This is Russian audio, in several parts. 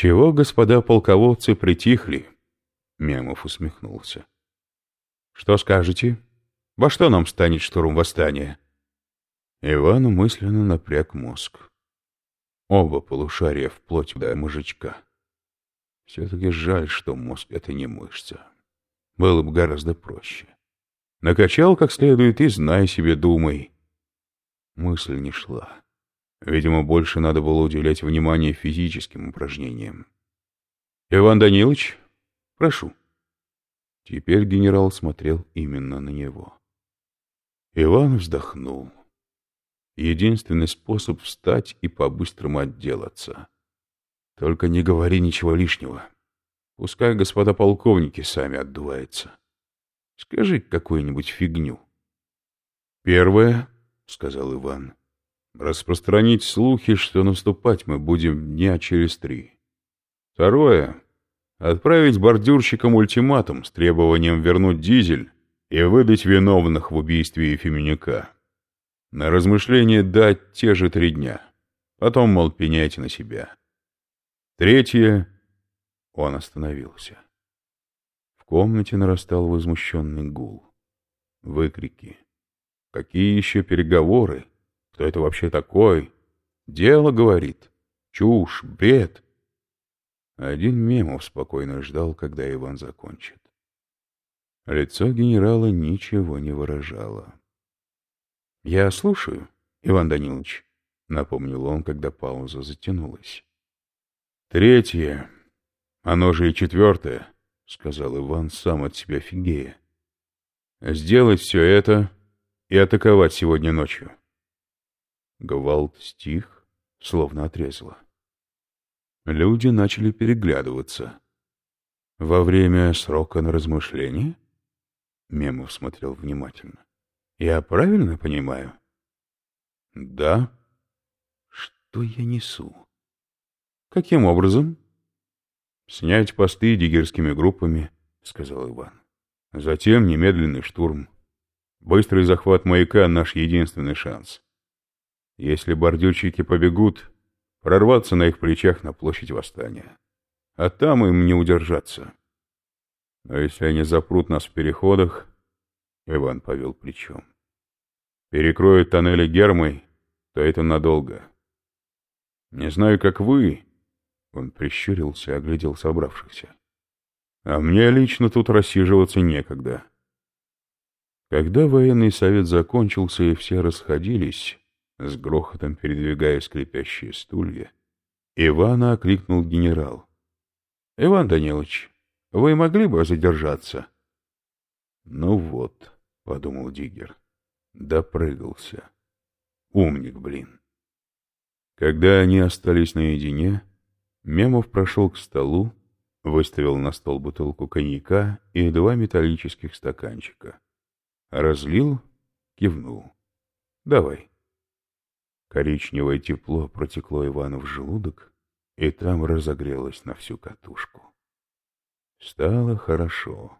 «Чего, господа полководцы, притихли?» Мемов усмехнулся. «Что скажете? Во что нам станет штурм восстания?» Иван мысленно напряг мозг. Оба полушария вплоть до мужичка. Все-таки жаль, что мозг — это не мышца. Было бы гораздо проще. Накачал как следует и знай себе, думай. Мысль не шла. Видимо, больше надо было уделять внимание физическим упражнениям. «Иван Данилович, прошу». Теперь генерал смотрел именно на него. Иван вздохнул. Единственный способ встать и по-быстрому отделаться. Только не говори ничего лишнего. Пускай господа полковники сами отдуваются. Скажи какую-нибудь фигню. Первое, — сказал Иван, — распространить слухи, что наступать мы будем дня через три. Второе — отправить бордюрщикам ультиматум с требованием вернуть дизель и выдать виновных в убийстве Ефименюка. На размышление дать те же три дня. Потом, мол, пеняйте на себя. Третье. Он остановился. В комнате нарастал возмущенный гул. Выкрики. Какие еще переговоры? Кто это вообще такой? Дело, говорит. Чушь, бред. Один Мемов спокойно ждал, когда Иван закончит. Лицо генерала ничего не выражало. — Я слушаю, Иван Данилович, — напомнил он, когда пауза затянулась. — Третье, оно же и четвертое, — сказал Иван сам от себя фигея. — Сделать все это и атаковать сегодня ночью. Гвалт стих, словно отрезало. Люди начали переглядываться. Во время срока на размышление Мемов смотрел внимательно. Я правильно понимаю? Да. Что я несу? Каким образом? Снять посты диггерскими группами, сказал Иван. Затем немедленный штурм. Быстрый захват маяка — наш единственный шанс. Если бордюрщики побегут, прорваться на их плечах на площадь восстания. А там им не удержаться. Но если они запрут нас в переходах, Иван повел плечом. Перекроют тоннели гермой, то это надолго. Не знаю, как вы... Он прищурился и оглядел собравшихся. А мне лично тут рассиживаться некогда. Когда военный совет закончился и все расходились, с грохотом передвигая скрипящие стулья, Ивана окликнул генерал. — Иван Данилович, вы могли бы задержаться? — Ну вот, — подумал Диггер, — допрыгался. Умник, блин. Когда они остались наедине, Мемов прошел к столу, выставил на стол бутылку коньяка и два металлических стаканчика. Разлил, кивнул. «Давай». Коричневое тепло протекло Ивану в желудок, и там разогрелось на всю катушку. Стало хорошо.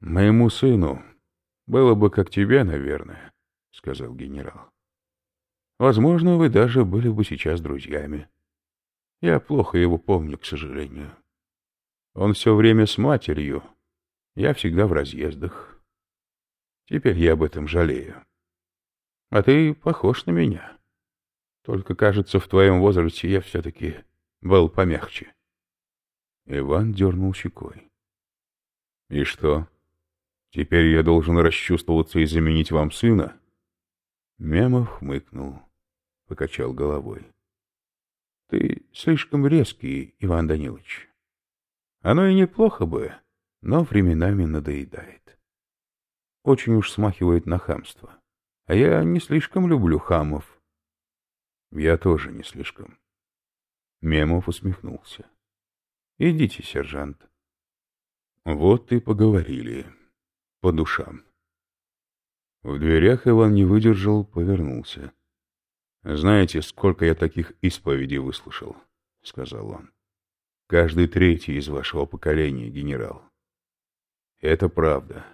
«Моему сыну было бы как тебе, наверное», — сказал генерал. «Возможно, вы даже были бы сейчас друзьями. Я плохо его помню, к сожалению. Он все время с матерью, я всегда в разъездах». Теперь я об этом жалею. А ты похож на меня. Только, кажется, в твоем возрасте я все-таки был помягче. Иван дернул щекой. — И что? Теперь я должен расчувствоваться и заменить вам сына? Мемов хмыкнул, покачал головой. — Ты слишком резкий, Иван Данилович. Оно и неплохо бы, но временами надоедает очень уж смахивает на хамство. А я не слишком люблю хамов. Я тоже не слишком. Мемов усмехнулся. Идите, сержант. Вот и поговорили. По душам. В дверях Иван не выдержал, повернулся. «Знаете, сколько я таких исповедей выслушал?» — сказал он. «Каждый третий из вашего поколения, генерал. Это правда.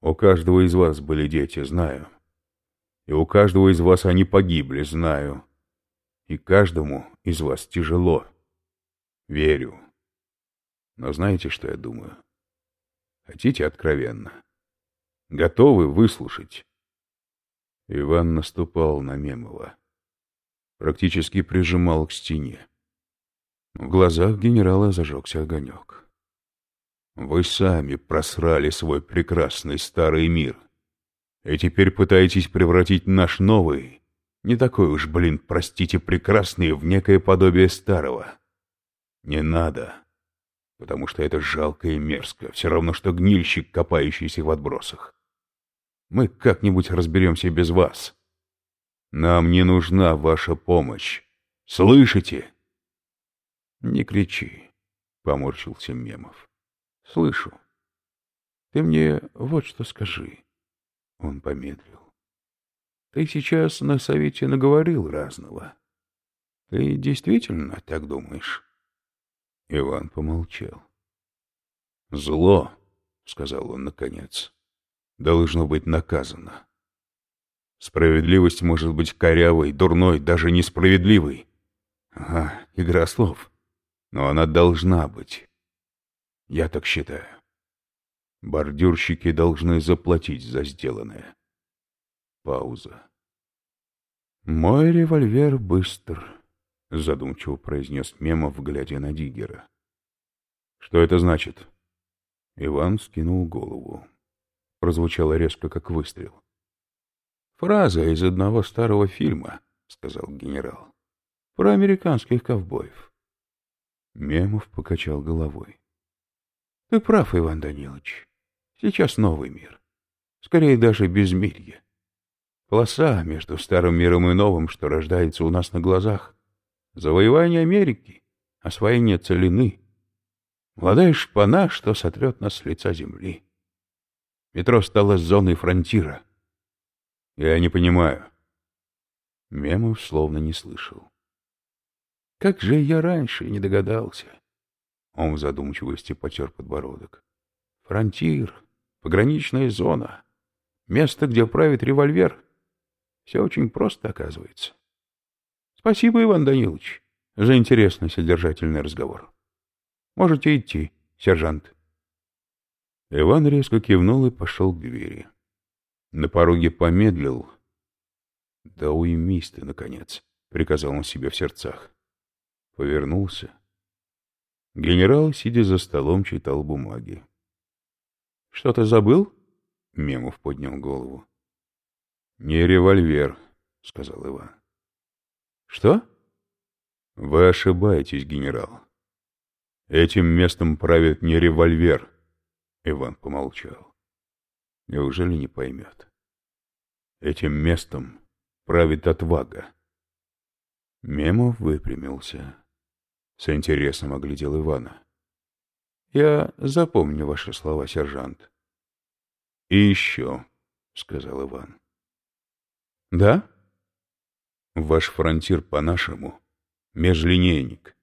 У каждого из вас были дети, знаю. И у каждого из вас они погибли, знаю. И каждому из вас тяжело. Верю. Но знаете, что я думаю? Хотите откровенно? Готовы выслушать? Иван наступал на Мемова. Практически прижимал к стене. В глазах генерала зажегся огонек. Вы сами просрали свой прекрасный старый мир. И теперь пытаетесь превратить наш новый, не такой уж, блин, простите, прекрасный, в некое подобие старого. Не надо, потому что это жалко и мерзко, все равно, что гнильщик, копающийся в отбросах. Мы как-нибудь разберемся без вас. Нам не нужна ваша помощь. Слышите? Не кричи, — поморщился Мемов. Слышу. Ты мне вот что скажи. Он помедлил. Ты сейчас на совете наговорил разного. Ты действительно так думаешь? Иван помолчал. Зло, сказал он наконец, должно быть наказано. Справедливость может быть корявой, дурной, даже несправедливой. Ага, игра слов. Но она должна быть. Я так считаю. Бордюрщики должны заплатить за сделанное. Пауза. «Мой револьвер быстр», — задумчиво произнес Мемов, глядя на Диггера. «Что это значит?» Иван скинул голову. Прозвучало резко, как выстрел. «Фраза из одного старого фильма», — сказал генерал. «Про американских ковбоев». Мемов покачал головой. Ты прав, Иван Данилович. Сейчас новый мир. Скорее даже безмирье. Полоса между старым миром и новым, что рождается у нас на глазах. Завоевание Америки, освоение целины. Молодая шпана, что сотрет нас с лица земли. Метро стало зоной фронтира. Я не понимаю. Мемов словно не слышал. Как же я раньше не догадался. Он в задумчивости потер подбородок. Фронтир, пограничная зона, место, где правит револьвер. Все очень просто, оказывается. Спасибо, Иван Данилович, за интересный содержательный разговор. Можете идти, сержант. Иван резко кивнул и пошел к двери. На пороге помедлил. «Да уймись ты, наконец», — приказал он себе в сердцах. Повернулся Генерал, сидя за столом, читал бумаги. — Что-то забыл? — Мемов поднял голову. — Не револьвер, — сказал Иван. — Что? — Вы ошибаетесь, генерал. Этим местом правит не револьвер. Иван помолчал. Неужели не поймет? Этим местом правит отвага. Мемов выпрямился. С интересом оглядел Ивана. — Я запомню ваши слова, сержант. — И еще, — сказал Иван. — Да? — Ваш фронтир по-нашему — межлинейник.